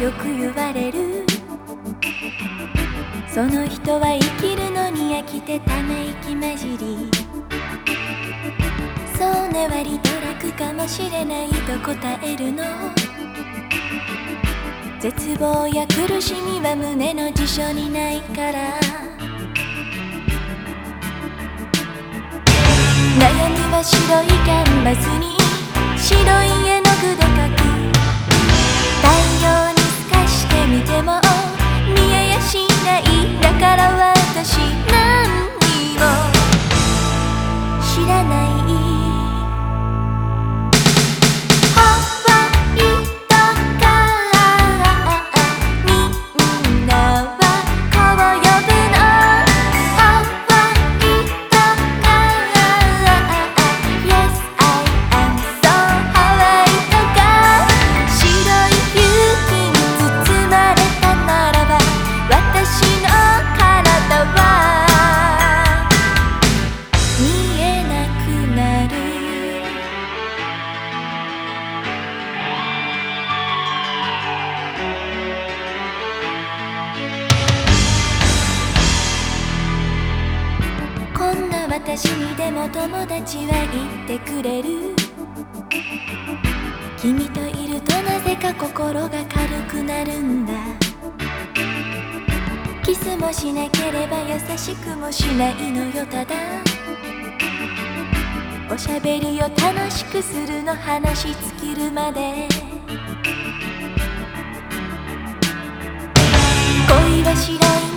よく言われる。その人は生きるのに飽きてため息混じり。そうね割と楽かもしれないと答えるの。絶望や苦しみは胸の辞書にないから。悩みは白いキャンバスに。白い絵私にでも友達は言ってくれる。君といるとなぜか心が軽くなるんだ。キスもしなければ優しくもしないのよただ。おしゃべりを楽しくするの話尽きるまで。恋は白い